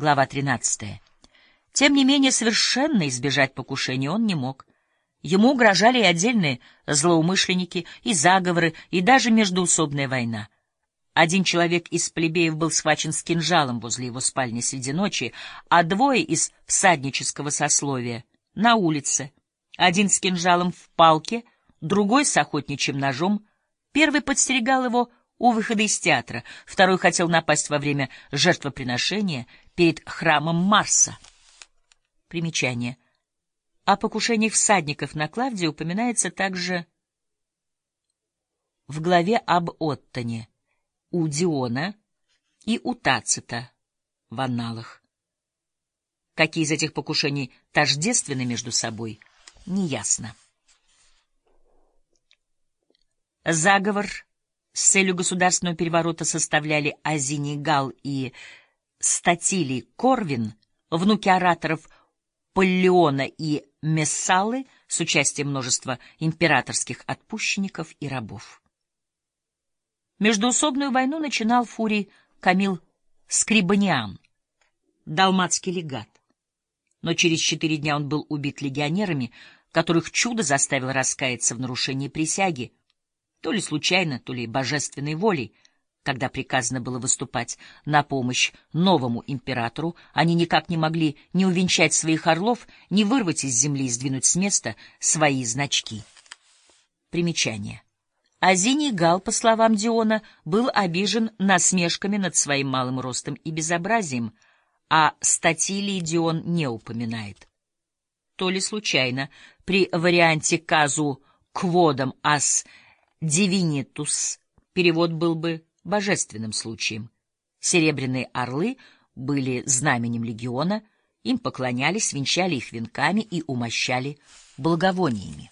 Глава 13. Тем не менее, совершенно избежать покушения он не мог. Ему угрожали и отдельные злоумышленники, и заговоры, и даже междуусобная война. Один человек из плебеев был схвачен с кинжалом возле его спальни среди ночи, а двое из всаднического сословия — на улице. Один с кинжалом в палке, другой с охотничьим ножом. Первый подстерегал его у выхода из театра, второй хотел напасть во время жертвоприношения перед храмом Марса. Примечание. О покушениях всадников на Клавдия упоминается также в главе об Оттоне, у Диона и у Тацита в анналах. Какие из этих покушений тождественны между собой, неясно. Заговор с целью государственного переворота составляли Азиний Гал и Статилий Корвин, внуки ораторов Поллиона и Мессалы с участием множества императорских отпущенников и рабов. Междуусобную войну начинал Фурий Камил Скрибаниан, далматский легат. Но через четыре дня он был убит легионерами, которых чудо заставило раскаяться в нарушении присяги, то ли случайно, то ли божественной волей — когда приказано было выступать на помощь новому императору, они никак не могли ни увенчать своих орлов, ни вырвать из земли и сдвинуть с места свои значки. Примечание. Азиний Гал, по словам Диона, был обижен насмешками над своим малым ростом и безобразием, а статилии Дион не упоминает. То ли случайно, при варианте казу «кводом ас дивинитус» перевод был бы божественным случаем. Серебряные орлы были знаменем легиона, им поклонялись, венчали их венками и умощали благовониями.